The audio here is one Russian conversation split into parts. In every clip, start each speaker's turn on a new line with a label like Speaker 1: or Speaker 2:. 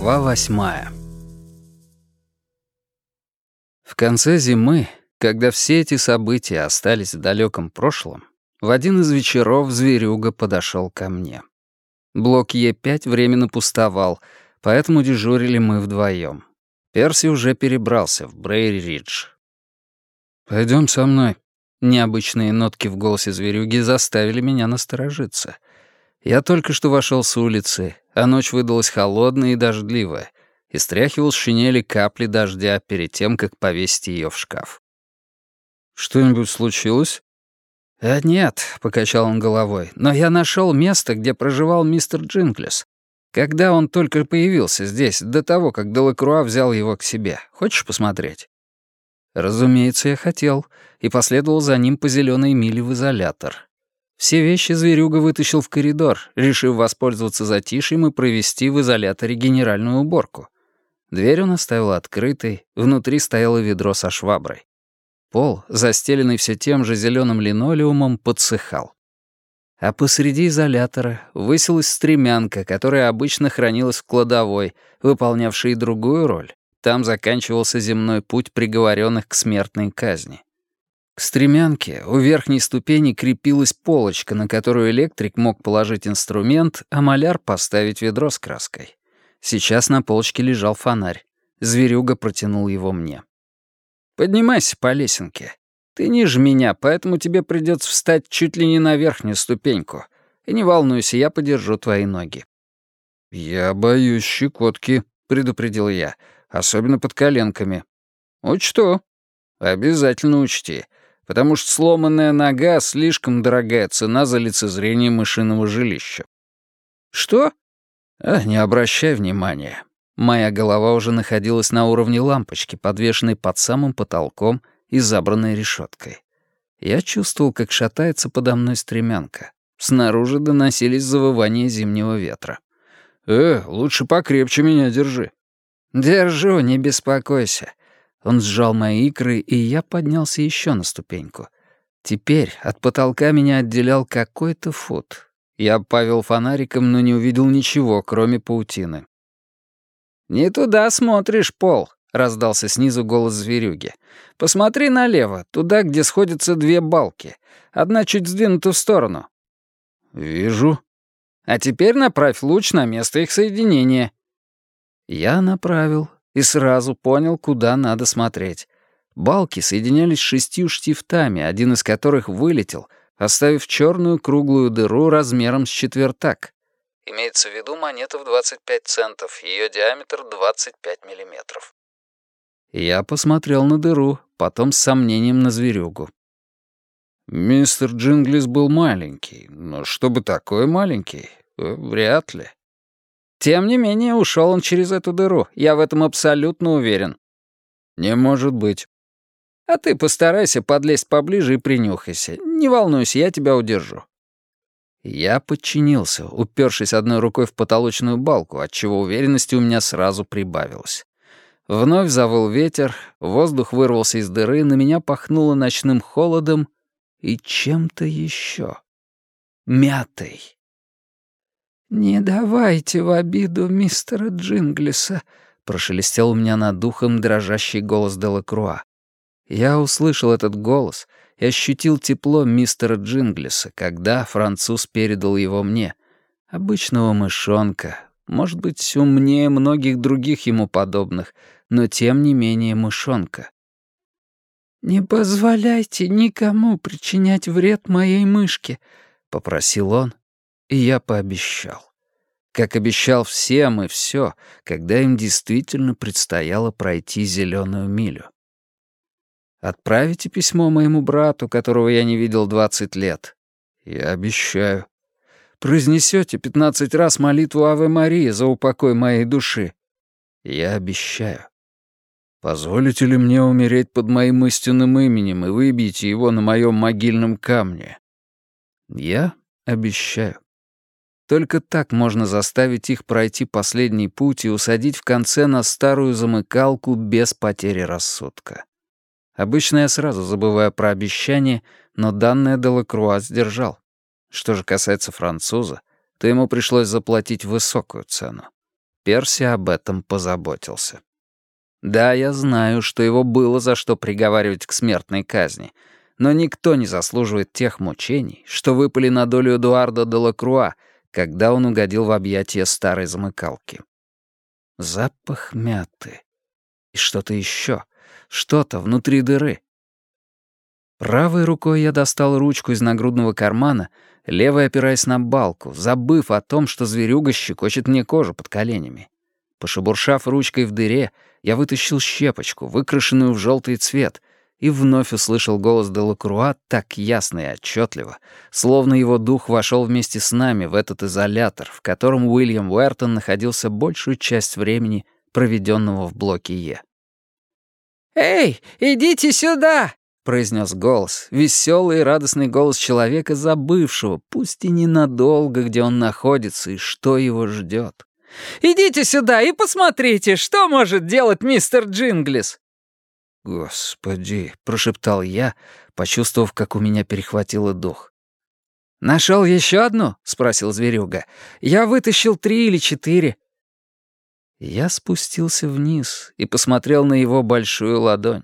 Speaker 1: Глава восьмая В конце зимы, когда все эти события остались в далеком прошлом, в один из вечеров зверюга подошел ко мне. Блок Е5 временно пустовал, поэтому дежурили мы вдвоем. Перси уже перебрался в Брейри-Ридж. Пойдем со мной». Необычные нотки в голосе зверюги заставили меня насторожиться. Я только что вошел с улицы, а ночь выдалась холодная и дождливая, и стряхивал с шинели капли дождя перед тем, как повесить ее в шкаф. «Что-нибудь случилось?» «А нет», — покачал он головой, «но я нашел место, где проживал мистер Джинглис. Когда он только появился здесь, до того, как Делакруа взял его к себе. Хочешь посмотреть?» Разумеется, я хотел, и последовал за ним по зеленой миле в изолятор. Все вещи зверюга вытащил в коридор, решив воспользоваться затишьем и провести в изоляторе генеральную уборку. Дверь он оставил открытой, внутри стояло ведро со шваброй. Пол, застеленный все тем же зеленым линолеумом, подсыхал. А посреди изолятора высилась стремянка, которая обычно хранилась в кладовой, выполнявшей другую роль. Там заканчивался земной путь приговоренных к смертной казни. К стремянке у верхней ступени крепилась полочка, на которую электрик мог положить инструмент, а маляр поставить ведро с краской. Сейчас на полочке лежал фонарь. Зверюга протянул его мне. «Поднимайся по лесенке. Ты ниже меня, поэтому тебе придется встать чуть ли не на верхнюю ступеньку. И не волнуйся, я подержу твои ноги». «Я боюсь щекотки», — предупредил я, особенно под коленками. «Учту. Обязательно учти потому что сломанная нога — слишком дорогая цена за лицезрение мышиного жилища. Что? А, не обращай внимания. Моя голова уже находилась на уровне лампочки, подвешенной под самым потолком и забранной решеткой. Я чувствовал, как шатается подо мной стремянка. Снаружи доносились завывания зимнего ветра. «Э, лучше покрепче меня держи». «Держу, не беспокойся. Он сжал мои икры, и я поднялся еще на ступеньку. Теперь от потолка меня отделял какой-то фут. Я повел фонариком, но не увидел ничего, кроме паутины. «Не туда смотришь, Пол», — раздался снизу голос зверюги. «Посмотри налево, туда, где сходятся две балки. Одна чуть сдвинута в сторону».
Speaker 2: «Вижу».
Speaker 1: «А теперь направь луч на место их соединения». Я направил, и сразу понял, куда надо смотреть. Балки соединялись шестью штифтами, один из которых вылетел, оставив черную круглую дыру размером с четвертак. Имеется в виду монета в 25 центов, ее диаметр 25 миллиметров. Я посмотрел на дыру, потом с сомнением на зверюгу.
Speaker 2: Мистер Джинглис был маленький, но чтобы такой маленький, э, вряд ли.
Speaker 1: Тем не менее, ушел он через эту дыру. Я в этом абсолютно уверен.
Speaker 2: Не может быть.
Speaker 1: А ты постарайся подлезть поближе и принюхайся. Не волнуйся, я тебя удержу. Я подчинился, упершись одной рукой в потолочную балку, отчего уверенности у меня сразу прибавилось. Вновь завыл ветер, воздух вырвался из дыры, на меня пахнуло ночным холодом и чем-то еще. Мятой. «Не давайте в обиду мистера Джинглиса», — прошелестел у меня над духом дрожащий голос Делакруа. Я услышал этот голос и ощутил тепло мистера Джинглиса, когда француз передал его мне. Обычного мышонка, может быть, умнее многих других ему подобных, но тем не менее мышонка. «Не позволяйте никому причинять вред моей мышке», — попросил он, и я пообещал. Как обещал всем и все, когда им действительно предстояло пройти зеленую милю. Отправите письмо моему брату, которого я не видел двадцать лет. Я обещаю. Произнесете пятнадцать раз молитву Аве Марии за упокой моей души. Я обещаю. Позволите ли мне умереть под моим истинным именем и выбьете его на моем могильном камне? Я обещаю. Только так можно заставить их пройти последний путь и усадить в конце на старую замыкалку без потери рассудка. Обычно я сразу забываю про обещание, но данное Делакруа сдержал. Что же касается француза, то ему пришлось заплатить высокую цену. Перси об этом позаботился. Да, я знаю, что его было за что приговаривать к смертной казни, но никто не заслуживает тех мучений, что выпали на долю Эдуарда де Лакруа, когда он угодил в объятия старой замыкалки. Запах мяты. И что-то еще. Что-то внутри дыры. Правой рукой я достал ручку из нагрудного кармана, левой опираясь на балку, забыв о том, что зверюга щекочет мне кожу под коленями. Пошебуршав ручкой в дыре, я вытащил щепочку, выкрашенную в желтый цвет, и вновь услышал голос Делакруа так ясно и отчетливо, словно его дух вошел вместе с нами в этот изолятор, в котором Уильям Уэртон находился большую часть времени, проведенного в блоке Е.
Speaker 3: «Эй, идите сюда!»
Speaker 1: — произнес голос, веселый и радостный голос человека, забывшего, пусть и ненадолго, где он находится и что его ждет.
Speaker 3: «Идите сюда и посмотрите, что может делать мистер Джинглис!»
Speaker 1: «Господи!» — прошептал я, почувствовав, как у меня перехватило дух. «Нашел еще одну?» — спросил зверюга. «Я вытащил три или четыре». Я спустился вниз и посмотрел на его большую ладонь.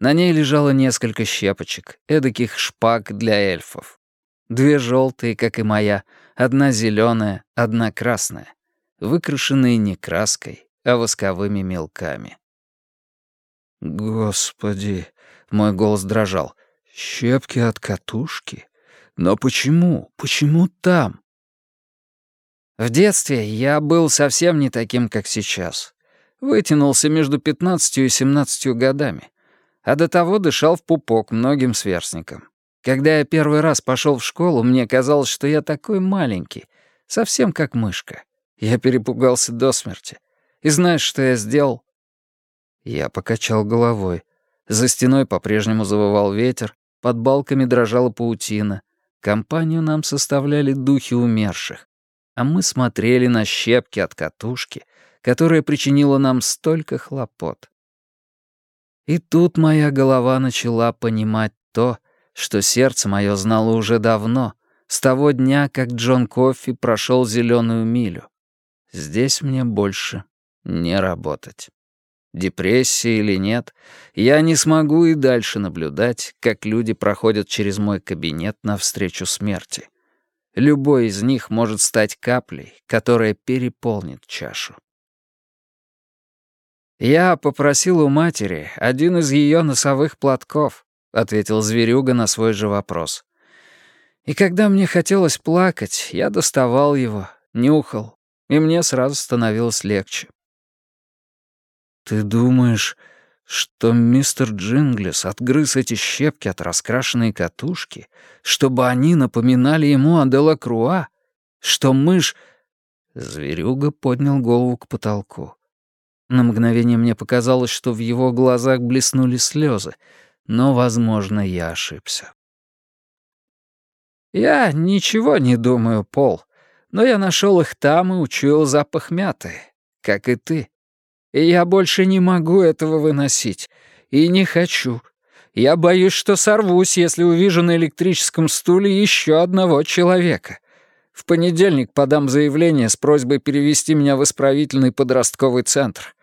Speaker 1: На ней лежало несколько щепочек, эдаких шпаг для эльфов. Две желтые, как и моя, одна зеленая, одна красная, выкрашенные не краской, а восковыми мелками. «Господи!» — мой голос дрожал. «Щепки от катушки? Но почему? Почему там?» В детстве я был совсем не таким, как сейчас. Вытянулся между пятнадцатью и семнадцатью годами. А до того дышал в пупок многим сверстникам. Когда я первый раз пошел в школу, мне казалось, что я такой маленький, совсем как мышка. Я перепугался до смерти. И знаешь, что я сделал? Я покачал головой. За стеной по-прежнему завывал ветер, под балками дрожала паутина. Компанию нам составляли духи умерших. А мы смотрели на щепки от катушки, которая причинила нам столько хлопот. И тут моя голова начала понимать то, что сердце мое знало уже давно, с того дня, как Джон Коффи прошел зеленую милю. Здесь мне больше не работать депрессия или нет, я не смогу и дальше наблюдать, как люди проходят через мой кабинет навстречу смерти. Любой из них может стать каплей, которая переполнит чашу. «Я попросил у матери один из ее носовых платков», — ответил зверюга на свой же вопрос. «И когда мне хотелось плакать, я доставал его, нюхал, и мне сразу становилось легче. «Ты думаешь, что мистер Джинглис отгрыз эти щепки от раскрашенной катушки, чтобы они напоминали ему о Делакруа? Что мышь...» Зверюга поднял голову к потолку. На мгновение мне показалось, что в его глазах блеснули слезы, но, возможно, я ошибся. «Я ничего не думаю, Пол, но я нашел их там и учуял запах мяты, как и ты. Я больше не могу этого выносить. И не хочу. Я боюсь, что сорвусь, если увижу на электрическом стуле еще одного человека. В понедельник подам заявление с просьбой перевести меня в исправительный подростковый центр.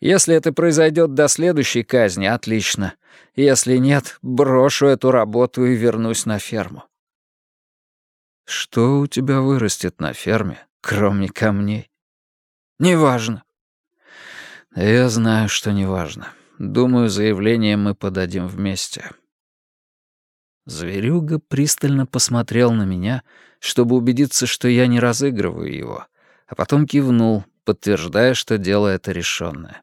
Speaker 1: Если это произойдет до следующей казни, отлично. Если нет, брошу эту работу и вернусь на ферму. Что у тебя вырастет на ферме, кроме камней? Неважно. «Я знаю, что неважно. Думаю, заявление мы подадим вместе». Зверюга пристально посмотрел на меня, чтобы убедиться, что я не разыгрываю его, а потом кивнул, подтверждая, что дело это решенное.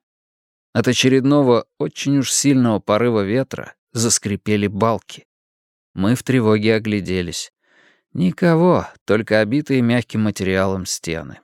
Speaker 1: От очередного, очень уж сильного порыва ветра заскрипели балки. Мы в тревоге огляделись. Никого, только обитые мягким материалом стены.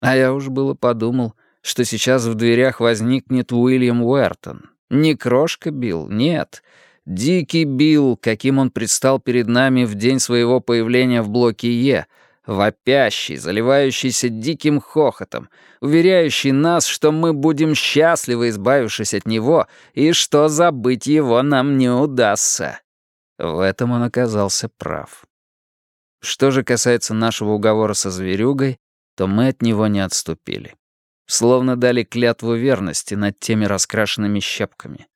Speaker 1: А я уж было подумал, что сейчас в дверях возникнет Уильям Уэртон. Не крошка Билл, нет. Дикий Билл, каким он предстал перед нами в день своего появления в блоке Е, вопящий, заливающийся диким хохотом, уверяющий нас, что мы будем счастливы, избавившись от него, и что забыть его нам не удастся. В этом он оказался прав. Что же касается нашего уговора со зверюгой, то мы от него не отступили. Словно дали клятву верности над теми раскрашенными щепками.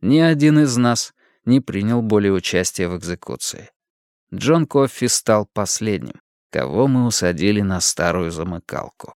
Speaker 1: Ни один из нас не принял более участия в экзекуции. Джон Коффи стал последним, кого мы усадили на старую замыкалку.